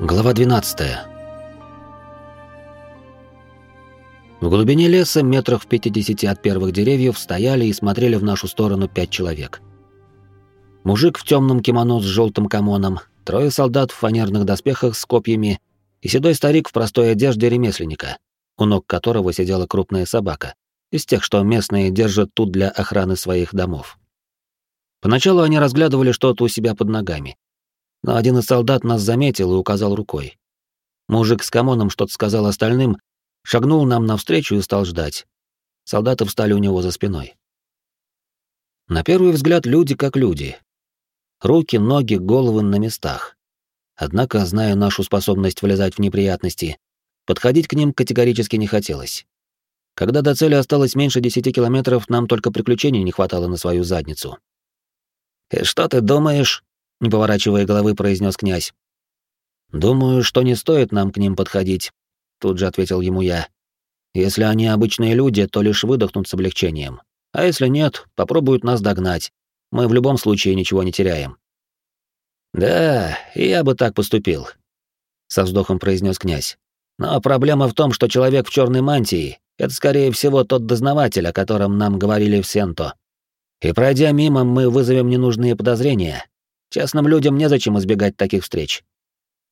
Глава 12. В глубине леса, метрах в 50 от первых деревьев, стояли и смотрели в нашу сторону пять человек. Мужик в темном кимоно с желтым камоном, трое солдат в фанерных доспехах с копьями и седой старик в простой одежде ремесленника, у ног которого сидела крупная собака, из тех, что местные держат тут для охраны своих домов. Поначалу они разглядывали что-то у себя под ногами, но один из солдат нас заметил и указал рукой. Мужик с камоном что-то сказал остальным, шагнул нам навстречу и стал ждать. Солдаты встали у него за спиной. На первый взгляд люди как люди. Руки, ноги, головы на местах. Однако, зная нашу способность влезать в неприятности, подходить к ним категорически не хотелось. Когда до цели осталось меньше десяти километров, нам только приключений не хватало на свою задницу. «И что ты думаешь?» Не поворачивая головы, произнес князь. Думаю, что не стоит нам к ним подходить, тут же ответил ему я. Если они обычные люди, то лишь выдохнут с облегчением. А если нет, попробуют нас догнать. Мы в любом случае ничего не теряем. Да, я бы так поступил, со вздохом произнес князь. Но проблема в том, что человек в черной мантии это скорее всего тот дознаватель, о котором нам говорили в Сенто. И пройдя мимо, мы вызовем ненужные подозрения, Частным людям незачем избегать таких встреч.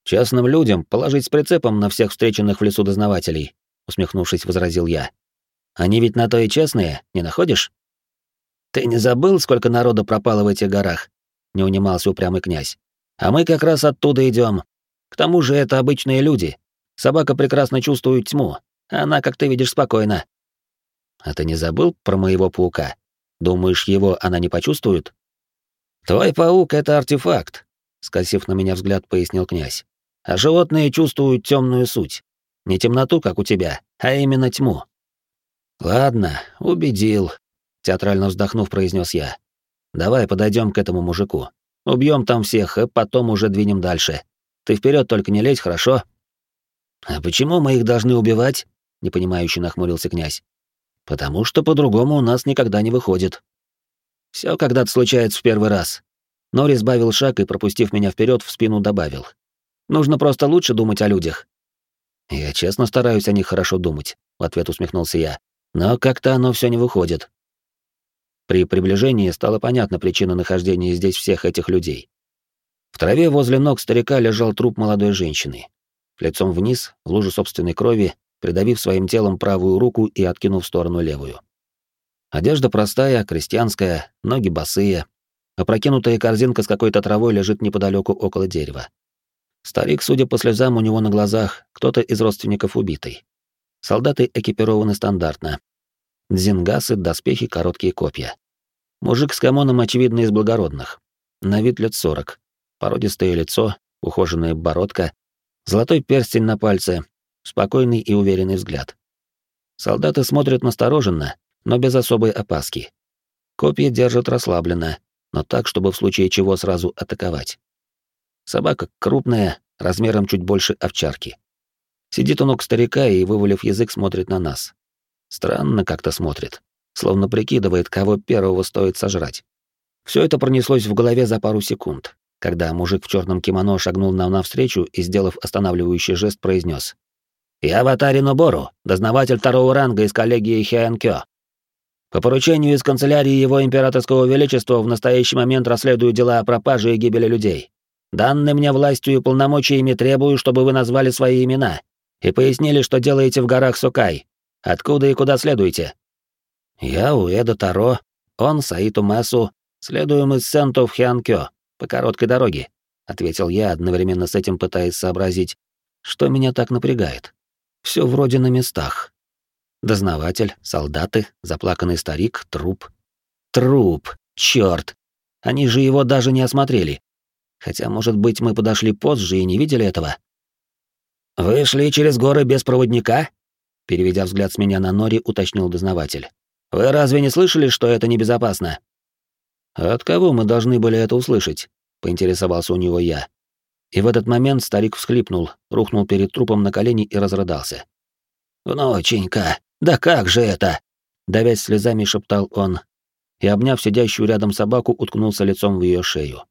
Частным людям положить с прицепом на всех встреченных в лесу дознавателей, усмехнувшись, возразил я. Они ведь на то и честные, не находишь? Ты не забыл, сколько народу пропало в этих горах? Не унимался упрямый князь. А мы как раз оттуда идем. К тому же это обычные люди. Собака прекрасно чувствует тьму. Она, как ты видишь, спокойна. А ты не забыл про моего паука? Думаешь, его она не почувствует? «Твой паук — это артефакт», — скосив на меня взгляд, пояснил князь. «А животные чувствуют темную суть. Не темноту, как у тебя, а именно тьму». «Ладно, убедил», — театрально вздохнув, произнес я. «Давай подойдем к этому мужику. Убьем там всех, и потом уже двинем дальше. Ты вперед только не лезь, хорошо?» «А почему мы их должны убивать?» — непонимающе нахмурился князь. «Потому что по-другому у нас никогда не выходит», все когда-то случается в первый раз. Нори сбавил шаг и, пропустив меня вперед, в спину добавил. Нужно просто лучше думать о людях. Я честно стараюсь о них хорошо думать, в ответ усмехнулся я. Но как-то оно все не выходит. При приближении стала понятна причина нахождения здесь всех этих людей. В траве возле ног старика лежал труп молодой женщины. Лицом вниз, в луже собственной крови, придавив своим телом правую руку и откинув в сторону левую. Одежда простая, крестьянская, ноги босые. Опрокинутая корзинка с какой-то травой лежит неподалеку около дерева. Старик, судя по слезам у него на глазах, кто-то из родственников убитый. Солдаты экипированы стандартно. Дзингасы, доспехи, короткие копья. Мужик с камоном, очевидно, из благородных. На вид лет сорок. Породистое лицо, ухоженная бородка, золотой перстень на пальце, спокойный и уверенный взгляд. Солдаты смотрят настороженно, но без особой опаски. Копья держат расслабленно, но так, чтобы в случае чего сразу атаковать. Собака крупная, размером чуть больше овчарки. Сидит у ног старика и, вывалив язык, смотрит на нас. Странно как-то смотрит, словно прикидывает, кого первого стоит сожрать. Все это пронеслось в голове за пару секунд, когда мужик в черном кимоно шагнул нам навстречу и, сделав останавливающий жест, произнес: «Я Ватари Нобору, дознаватель второго ранга из коллегии Хианкё. По поручению из канцелярии его императорского величества в настоящий момент расследую дела о пропаже и гибели людей. Данные мне властью и полномочиями требую, чтобы вы назвали свои имена и пояснили, что делаете в горах Сукай. Откуда и куда следуете? Я Уэда Таро, он Саиту Масу, следуем из Сенто в Хианкё, по короткой дороге, ответил я, одновременно с этим пытаясь сообразить, что меня так напрягает. Все вроде на местах. Дознаватель, солдаты, заплаканный старик, труп. Труп, черт! Они же его даже не осмотрели. Хотя, может быть, мы подошли позже и не видели этого. «Вы шли через горы без проводника?» Переведя взгляд с меня на Нори, уточнил дознаватель. «Вы разве не слышали, что это небезопасно?» «От кого мы должны были это услышать?» — поинтересовался у него я. И в этот момент старик всхлипнул, рухнул перед трупом на колени и разрыдался. «Внученька, «Да как же это?» — давясь слезами, шептал он, и, обняв сидящую рядом собаку, уткнулся лицом в ее шею.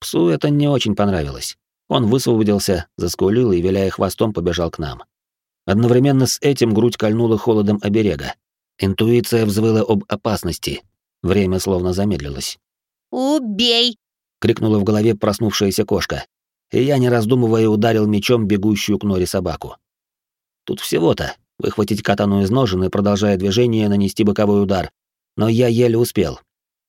Псу это не очень понравилось. Он высвободился, заскулил и, виляя хвостом, побежал к нам. Одновременно с этим грудь кольнула холодом оберега. Интуиция взвыла об опасности. Время словно замедлилось. «Убей!» — крикнула в голове проснувшаяся кошка. И я, не раздумывая, ударил мечом бегущую к норе собаку. Тут всего-то выхватить катану из ножен и, продолжая движение, нанести боковой удар. Но я еле успел.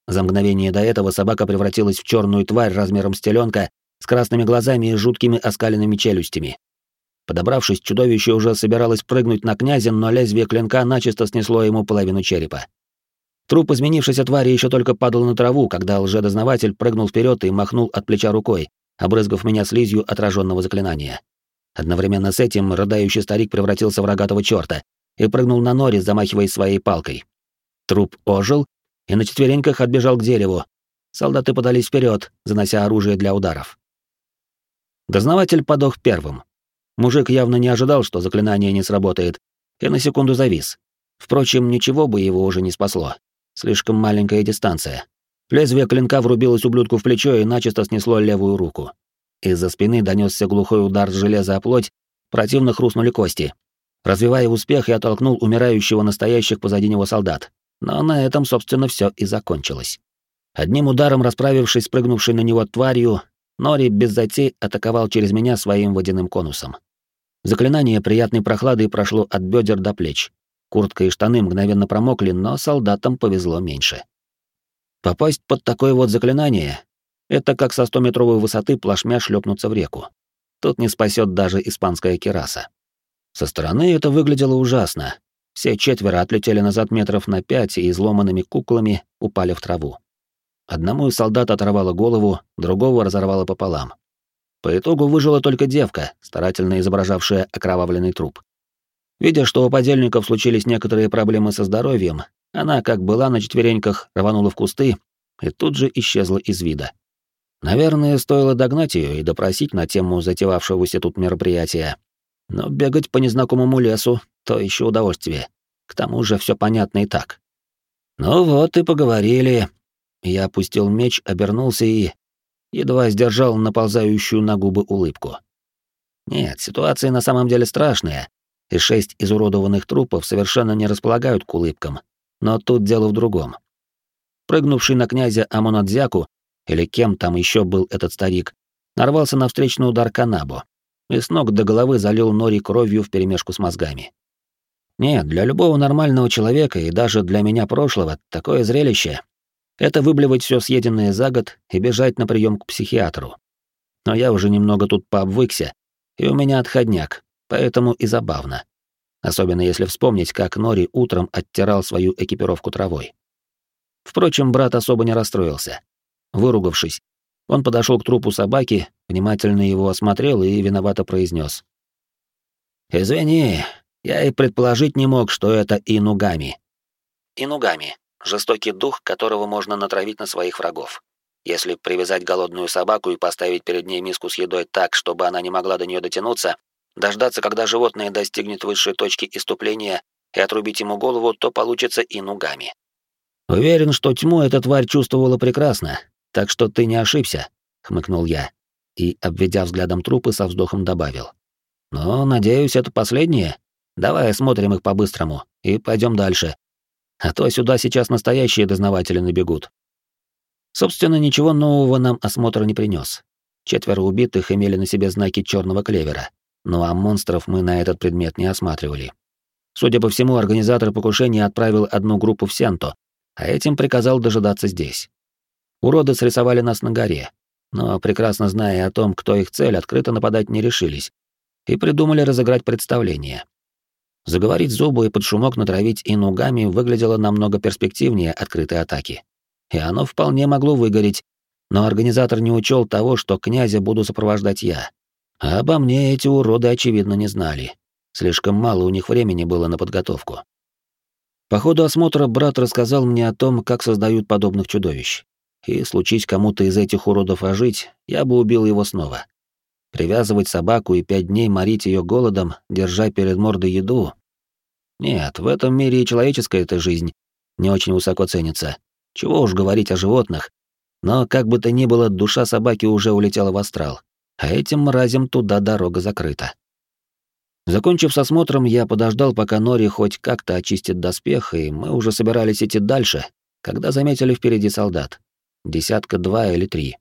За мгновение до этого собака превратилась в черную тварь размером с теленка, с красными глазами и жуткими оскаленными челюстями. Подобравшись, чудовище уже собиралось прыгнуть на князя, но лезвие клинка начисто снесло ему половину черепа. Труп изменившейся твари еще только падал на траву, когда лжедознаватель прыгнул вперед и махнул от плеча рукой, обрызгав меня слизью отраженного заклинания. Одновременно с этим рыдающий старик превратился в рогатого черта и прыгнул на норе, замахиваясь своей палкой. Труп ожил и на четвереньках отбежал к дереву. Солдаты подались вперед, занося оружие для ударов. Дознаватель подох первым. Мужик явно не ожидал, что заклинание не сработает, и на секунду завис. Впрочем, ничего бы его уже не спасло. Слишком маленькая дистанция. Лезвие клинка врубилось ублюдку в плечо и начисто снесло левую руку. Из-за спины донесся глухой удар железа о плоть, противно хрустнули кости. Развивая успех, я толкнул умирающего настоящих позади него солдат. Но на этом, собственно, все и закончилось. Одним ударом расправившись с прыгнувшей на него тварью, Нори без затей атаковал через меня своим водяным конусом. Заклинание приятной прохлады прошло от бедер до плеч. Куртка и штаны мгновенно промокли, но солдатам повезло меньше. Попасть под такое вот заклинание это как со 100-метровой высоты плашмя шлепнуться в реку. Тут не спасет даже испанская кераса. Со стороны это выглядело ужасно. Все четверо отлетели назад метров на пять и изломанными куклами упали в траву. Одному из солдат оторвало голову, другого разорвало пополам. По итогу выжила только девка, старательно изображавшая окровавленный труп. Видя, что у подельников случились некоторые проблемы со здоровьем, она, как была на четвереньках, рванула в кусты и тут же исчезла из вида. Наверное, стоило догнать ее и допросить на тему затевавшегося тут мероприятия. Но бегать по незнакомому лесу — то еще удовольствие. К тому же все понятно и так. Ну вот и поговорили. Я опустил меч, обернулся и... Едва сдержал наползающую на губы улыбку. Нет, ситуация на самом деле страшная, и шесть изуродованных трупов совершенно не располагают к улыбкам. Но тут дело в другом. Прыгнувший на князя Амонадзяку или кем там еще был этот старик, нарвался на встречный удар Канабо и с ног до головы залил Нори кровью вперемешку с мозгами. Нет, для любого нормального человека и даже для меня прошлого такое зрелище — это выблевать все съеденное за год и бежать на прием к психиатру. Но я уже немного тут пообвыкся, и у меня отходняк, поэтому и забавно. Особенно если вспомнить, как Нори утром оттирал свою экипировку травой. Впрочем, брат особо не расстроился. Выругавшись, он подошел к трупу собаки, внимательно его осмотрел и виновато произнес: «Извини, я и предположить не мог, что это инугами». Инугами — жестокий дух, которого можно натравить на своих врагов. Если привязать голодную собаку и поставить перед ней миску с едой так, чтобы она не могла до нее дотянуться, дождаться, когда животное достигнет высшей точки иступления и отрубить ему голову, то получится инугами. Уверен, что тьму эта тварь чувствовала прекрасно, так что ты не ошибся, хмыкнул я и, обведя взглядом трупы, со вздохом добавил. Но, надеюсь, это последнее. Давай осмотрим их по-быстрому и пойдем дальше. А то сюда сейчас настоящие дознаватели набегут. Собственно, ничего нового нам осмотр не принес. Четверо убитых имели на себе знаки черного клевера, ну а монстров мы на этот предмет не осматривали. Судя по всему, организатор покушения отправил одну группу в Сенто, а этим приказал дожидаться здесь. Уроды срисовали нас на горе, но, прекрасно зная о том, кто их цель, открыто нападать не решились, и придумали разыграть представление. Заговорить зубы и под шумок натравить инугами выглядело намного перспективнее открытой атаки. И оно вполне могло выгореть, но организатор не учел того, что князя буду сопровождать я. А обо мне эти уроды, очевидно, не знали. Слишком мало у них времени было на подготовку. По ходу осмотра брат рассказал мне о том, как создают подобных чудовищ и случись кому-то из этих уродов ожить, я бы убил его снова. Привязывать собаку и пять дней морить ее голодом, держа перед мордой еду? Нет, в этом мире и человеческая эта жизнь не очень высоко ценится. Чего уж говорить о животных. Но как бы то ни было, душа собаки уже улетела в астрал. а этим мразям туда дорога закрыта. Закончив с осмотром, я подождал, пока Нори хоть как-то очистит доспех, и мы уже собирались идти дальше, когда заметили впереди солдат. Десятка два или три.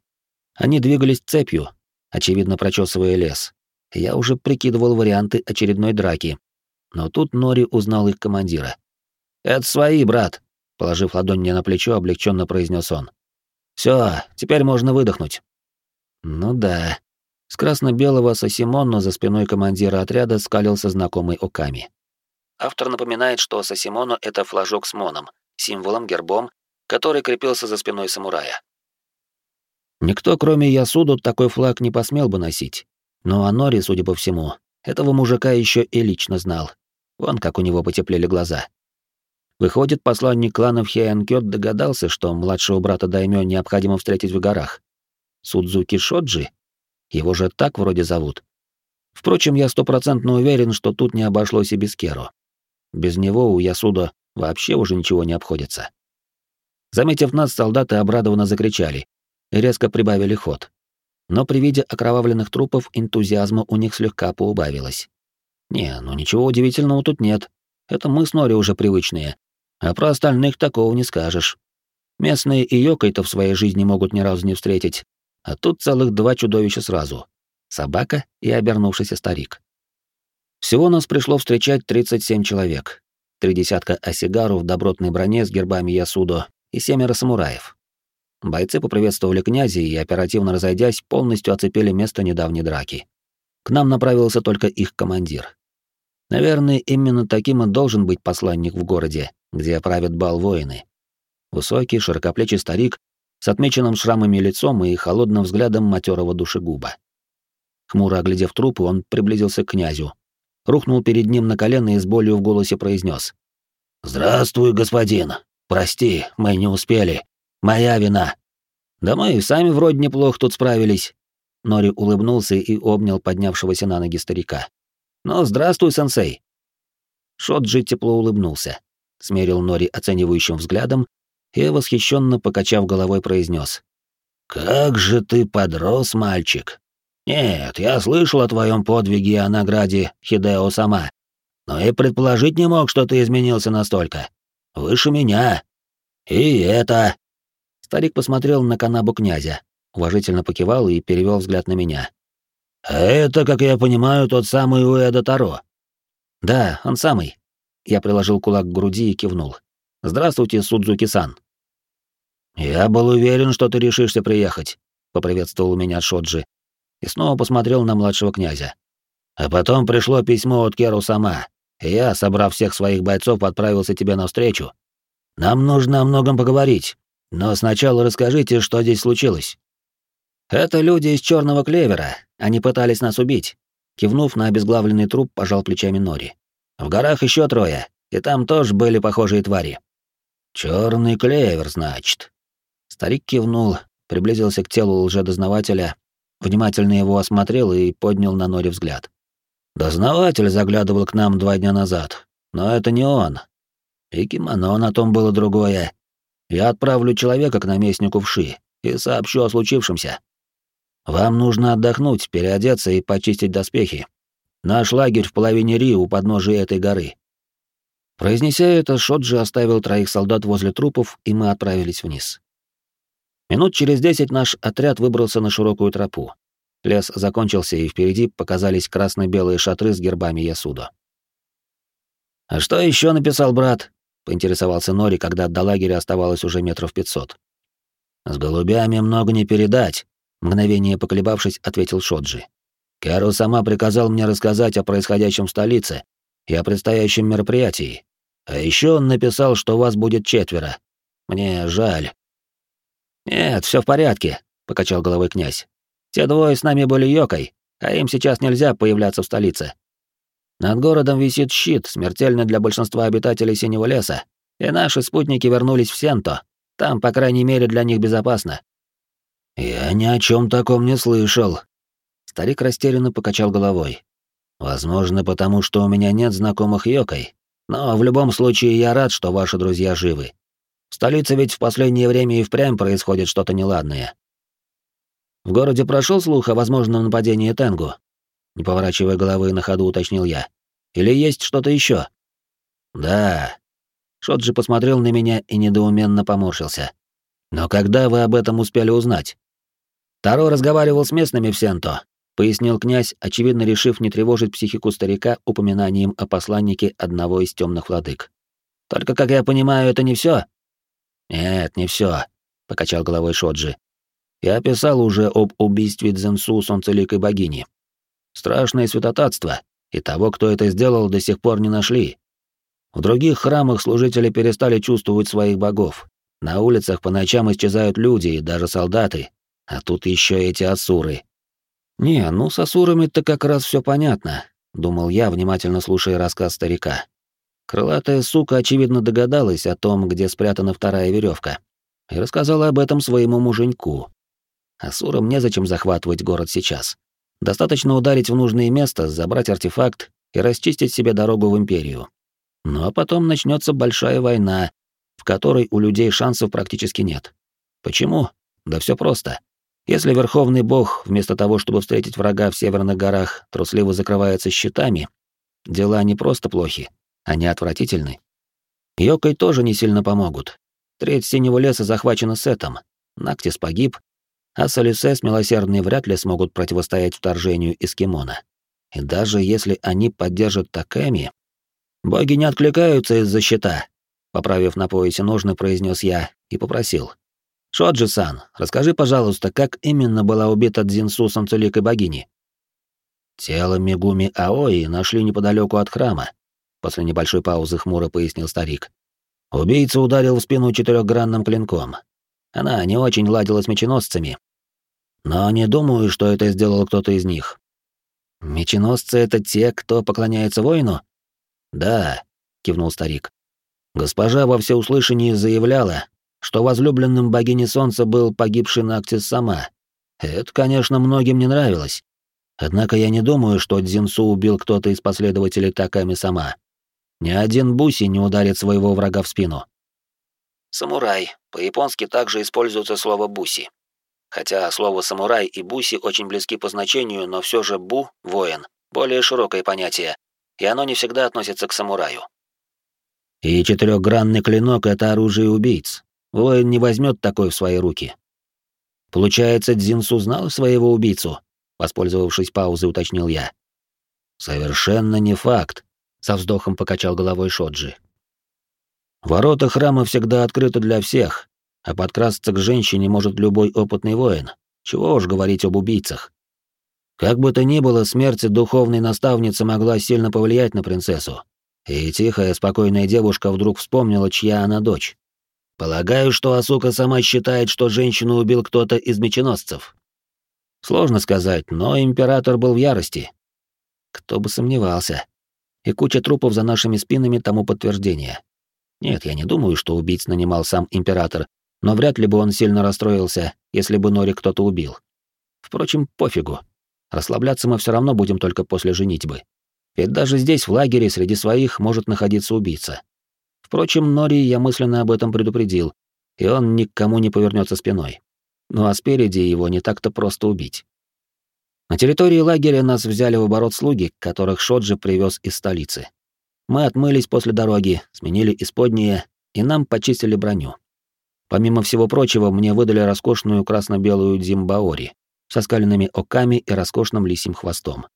Они двигались цепью, очевидно прочесывая лес. Я уже прикидывал варианты очередной драки. Но тут Нори узнал их командира. «Это свои, брат», — положив ладонь мне на плечо, облегченно произнес он. Все, теперь можно выдохнуть». Ну да, с красно-белого Сосимонно за спиной командира отряда скалился знакомый Оками. Автор напоминает, что Сосимоно — это флажок с моном, символом, гербом, который крепился за спиной самурая. Никто, кроме Ясуду, такой флаг не посмел бы носить. Но Анори, судя по всему, этого мужика еще и лично знал. Вон как у него потеплели глаза. Выходит, посланник кланов Хиэнкёт догадался, что младшего брата Даймё необходимо встретить в горах. Судзуки Шоджи его же так вроде зовут. Впрочем, я стопроцентно уверен, что тут не обошлось и без Керо. Без него у Ясуда вообще уже ничего не обходится. Заметив нас, солдаты обрадованно закричали и резко прибавили ход. Но при виде окровавленных трупов энтузиазма у них слегка поубавилось. Не, ну ничего удивительного тут нет. Это мы с Нори уже привычные. А про остальных такого не скажешь. Местные и Йокой-то в своей жизни могут ни разу не встретить, а тут целых два чудовища сразу. Собака и обернувшийся старик. Всего нас пришло встречать 37 человек. Три десятка осигару в добротной броне с гербами Ясудо и семеро самураев. Бойцы поприветствовали князя и, оперативно разойдясь, полностью оцепили место недавней драки. К нам направился только их командир. Наверное, именно таким и должен быть посланник в городе, где правят бал воины. Высокий, широкоплечий старик с отмеченным шрамами лицом и холодным взглядом матерого душегуба. Хмуро оглядев трупы, он приблизился к князю, рухнул перед ним на колено и с болью в голосе произнес: «Здравствуй, господин. Прости, мы не успели. Моя вина». «Да мы и сами вроде неплохо тут справились». Нори улыбнулся и обнял поднявшегося на ноги старика. «Ну, здравствуй, сенсей». Шоджи тепло улыбнулся, смерил Нори оценивающим взглядом и, восхищенно покачав головой, произнес: «Как же ты подрос, мальчик! Нет, я слышал о твоем подвиге и о награде Хидео сама, но и предположить не мог, что ты изменился настолько. Выше меня. И это...» Старик посмотрел на канабу князя, уважительно покивал и перевел взгляд на меня. «А это, как я понимаю, тот самый Уэда Таро?» «Да, он самый». Я приложил кулак к груди и кивнул. «Здравствуйте, Судзуки-сан». «Я был уверен, что ты решишься приехать», — поприветствовал меня Шоджи и снова посмотрел на младшего князя. «А потом пришло письмо от Керу сама, я, собрав всех своих бойцов, отправился тебе навстречу. Нам нужно о многом поговорить, но сначала расскажите, что здесь случилось». «Это люди из черного клевера, они пытались нас убить», — кивнув на обезглавленный труп, пожал плечами Нори. «В горах еще трое, и там тоже были похожие твари». Черный клевер, значит. Старик кивнул, приблизился к телу лжедознавателя, внимательно его осмотрел и поднял на Нори взгляд. Дознаватель заглядывал к нам два дня назад, но это не он. И кимоно на том было другое. Я отправлю человека к наместнику Вши и сообщу о случившемся. Вам нужно отдохнуть, переодеться и почистить доспехи. Наш лагерь в половине Ри у подножия этой горы. Произнеся это, Шоджи оставил троих солдат возле трупов, и мы отправились вниз. Минут через десять наш отряд выбрался на широкую тропу. Лес закончился, и впереди показались красно-белые шатры с гербами Ясуда. «А что еще написал брат?» — поинтересовался Нори, когда до лагеря оставалось уже метров пятьсот. «С голубями много не передать», — мгновение поколебавшись, ответил Шоджи. «Кэрол сама приказал мне рассказать о происходящем в столице и о предстоящем мероприятии. А еще он написал, что вас будет четверо. Мне жаль, «Нет, все в порядке», — покачал головой князь. «Те двое с нами были Йокой, а им сейчас нельзя появляться в столице. Над городом висит щит, смертельный для большинства обитателей Синего леса, и наши спутники вернулись в Сенто. Там, по крайней мере, для них безопасно». «Я ни о чем таком не слышал». Старик растерянно покачал головой. «Возможно, потому что у меня нет знакомых Йокой, но в любом случае я рад, что ваши друзья живы. В столице ведь в последнее время и впрямь происходит что-то неладное. В городе прошел слух о возможном нападении Тенгу? Не поворачивая головы на ходу, уточнил я. Или есть что-то еще? Да. Шоджи посмотрел на меня и недоуменно поморщился. Но когда вы об этом успели узнать? Таро разговаривал с местными в Сенто, пояснил князь, очевидно решив не тревожить психику старика упоминанием о посланнике одного из темных владык. Только, как я понимаю, это не все. Нет, не все, покачал головой Шоджи. Я писал уже об убийстве Дзенсу солнцеликой богини. Страшное святотатство, и того, кто это сделал, до сих пор не нашли. В других храмах служители перестали чувствовать своих богов. На улицах по ночам исчезают люди и даже солдаты, а тут еще эти асуры. Не, ну с асурами-то как раз все понятно, думал я, внимательно слушая рассказ старика. Крылатая сука, очевидно, догадалась о том, где спрятана вторая веревка, и рассказала об этом своему муженьку. Асурам незачем захватывать город сейчас. Достаточно ударить в нужное место, забрать артефакт и расчистить себе дорогу в империю. Ну а потом начнется большая война, в которой у людей шансов практически нет. Почему? Да все просто. Если Верховный Бог, вместо того, чтобы встретить врага в Северных горах, трусливо закрывается щитами, дела не просто плохи, они отвратительны. Йокой тоже не сильно помогут. Треть синего леса захвачена Сетом, Нактис погиб, а Солисес милосердные вряд ли смогут противостоять вторжению Эскимона. И даже если они поддержат Такэми, боги не откликаются из-за щита, поправив на поясе ножны, произнес я и попросил. «Шоджи-сан, расскажи, пожалуйста, как именно была убита Дзинсу Самцеликой богини?» Тело Мегуми Аои нашли неподалеку от храма, После небольшой паузы хмуро пояснил старик. Убийца ударил в спину четырехгранным клинком. Она не очень ладила с меченосцами. Но не думаю, что это сделал кто-то из них. Меченосцы — это те, кто поклоняется воину? Да, кивнул старик. Госпожа во всеуслышании заявляла, что возлюбленным богини солнца был погибший Нактис сама. Это, конечно, многим не нравилось. Однако я не думаю, что Дзинсу убил кто-то из последователей Таками сама. Ни один буси не ударит своего врага в спину. Самурай. По-японски также используется слово буси. Хотя слово самурай и буси очень близки по значению, но все же бу — воин, более широкое понятие, и оно не всегда относится к самураю. И четырехгранный клинок — это оружие убийц. Воин не возьмет такой в свои руки. Получается, Дзинсу знал своего убийцу? Воспользовавшись паузой, уточнил я. Совершенно не факт со вздохом покачал головой Шоджи. Ворота храма всегда открыты для всех, а подкрасться к женщине может любой опытный воин. Чего уж говорить об убийцах. Как бы то ни было, смерть духовной наставницы могла сильно повлиять на принцессу. И тихая, спокойная девушка вдруг вспомнила, чья она дочь. Полагаю, что Асука сама считает, что женщину убил кто-то из меченосцев. Сложно сказать, но император был в ярости. Кто бы сомневался и куча трупов за нашими спинами тому подтверждение. Нет, я не думаю, что убийц нанимал сам император, но вряд ли бы он сильно расстроился, если бы Нори кто-то убил. Впрочем, пофигу. Расслабляться мы все равно будем только после женитьбы. Ведь даже здесь, в лагере, среди своих может находиться убийца. Впрочем, Нори я мысленно об этом предупредил, и он никому не повернется спиной. Ну а спереди его не так-то просто убить. На территории лагеря нас взяли в оборот слуги, которых Шоджи привез из столицы. Мы отмылись после дороги, сменили исподние, и нам почистили броню. Помимо всего прочего, мне выдали роскошную красно-белую дзимбаори со скаленными оками и роскошным лисим хвостом.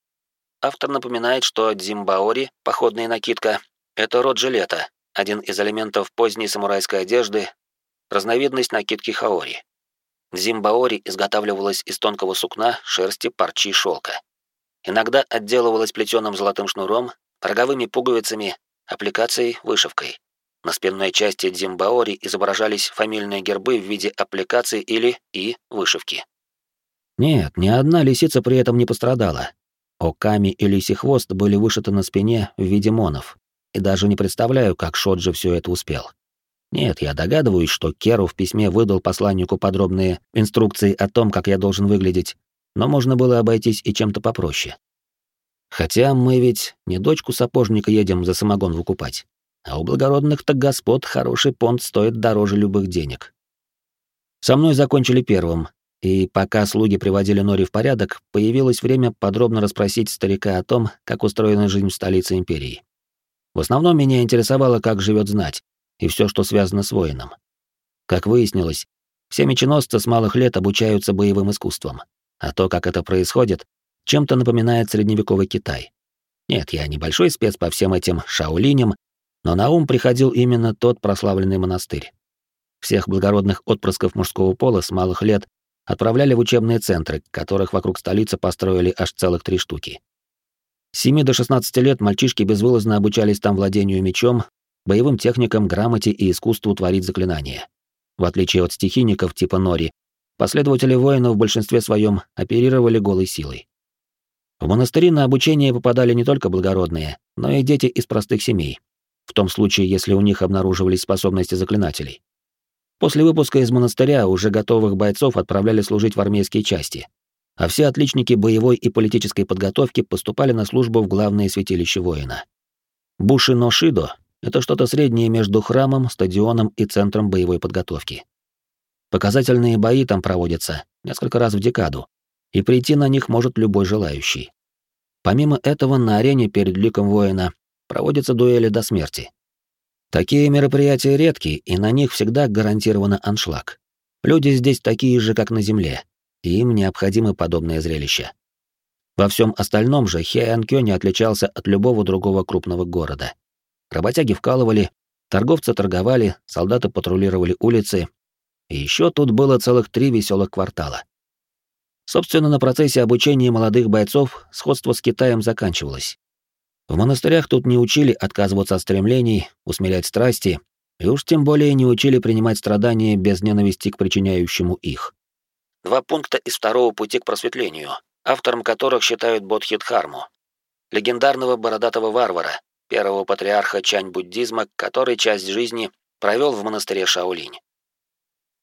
Автор напоминает, что дзимбаори, походная накидка, это род жилета, один из элементов поздней самурайской одежды, разновидность накидки хаори. Зимбаори изготавливалась из тонкого сукна, шерсти, парчи и шелка. Иногда отделывалась плетеным золотым шнуром, роговыми пуговицами, аппликацией, вышивкой. На спинной части дзимбаори изображались фамильные гербы в виде аппликации или и вышивки. Нет, ни одна лисица при этом не пострадала. Оками и лисий хвост были вышиты на спине в виде монов. И даже не представляю, как Шоджи все это успел. Нет, я догадываюсь, что Керу в письме выдал посланнику подробные инструкции о том, как я должен выглядеть, но можно было обойтись и чем-то попроще. Хотя мы ведь не дочку сапожника едем за самогон выкупать, а у благородных-то господ хороший понт стоит дороже любых денег. Со мной закончили первым, и пока слуги приводили Нори в порядок, появилось время подробно расспросить старика о том, как устроена жизнь в столице империи. В основном меня интересовало, как живет знать, и все, что связано с воином. Как выяснилось, все меченосцы с малых лет обучаются боевым искусствам, а то, как это происходит, чем-то напоминает средневековый Китай. Нет, я небольшой спец по всем этим шаолиням, но на ум приходил именно тот прославленный монастырь. Всех благородных отпрысков мужского пола с малых лет отправляли в учебные центры, которых вокруг столицы построили аж целых три штуки. С 7 до 16 лет мальчишки безвылазно обучались там владению мечом, боевым техникам, грамоте и искусству творить заклинания. В отличие от стихийников типа Нори, последователи воина в большинстве своем оперировали голой силой. В монастыри на обучение попадали не только благородные, но и дети из простых семей, в том случае, если у них обнаруживались способности заклинателей. После выпуска из монастыря уже готовых бойцов отправляли служить в армейские части, а все отличники боевой и политической подготовки поступали на службу в главное святилище воина. Буши-но-шидо — это что-то среднее между храмом, стадионом и центром боевой подготовки. Показательные бои там проводятся несколько раз в декаду, и прийти на них может любой желающий. Помимо этого, на арене перед ликом воина проводятся дуэли до смерти. Такие мероприятия редки, и на них всегда гарантировано аншлаг. Люди здесь такие же, как на Земле, и им необходимо подобное зрелище. Во всем остальном же Хеанкё не отличался от любого другого крупного города. Работяги вкалывали, торговцы торговали, солдаты патрулировали улицы, и еще тут было целых три веселых квартала. Собственно, на процессе обучения молодых бойцов сходство с Китаем заканчивалось. В монастырях тут не учили отказываться от стремлений, усмирять страсти, и уж тем более не учили принимать страдания без ненависти к причиняющему их. Два пункта из второго пути к просветлению, автором которых считают Бодхидхарму, легендарного бородатого варвара, первого патриарха чань-буддизма, который часть жизни провел в монастыре Шаолинь.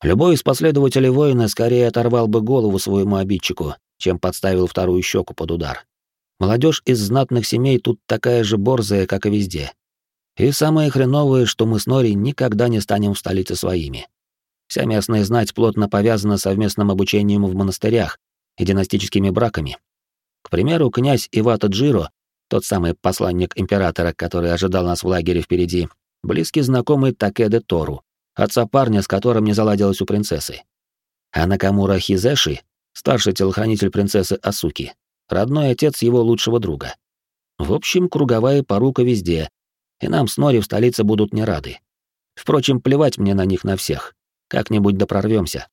Любой из последователей воина скорее оторвал бы голову своему обидчику, чем подставил вторую щеку под удар. Молодежь из знатных семей тут такая же борзая, как и везде. И самое хреновое, что мы с Нори никогда не станем в столице своими. Вся местная знать плотно повязана совместным обучением в монастырях и династическими браками. К примеру, князь Ивата Джиро, тот самый посланник императора, который ожидал нас в лагере впереди, близкий знакомый Такеде Тору, отца парня, с которым не заладилось у принцессы. А Накамура Хизеши, старший телохранитель принцессы Асуки, родной отец его лучшего друга. В общем, круговая порука везде, и нам с Нори в столице будут не рады. Впрочем, плевать мне на них на всех. Как-нибудь допрорвемся.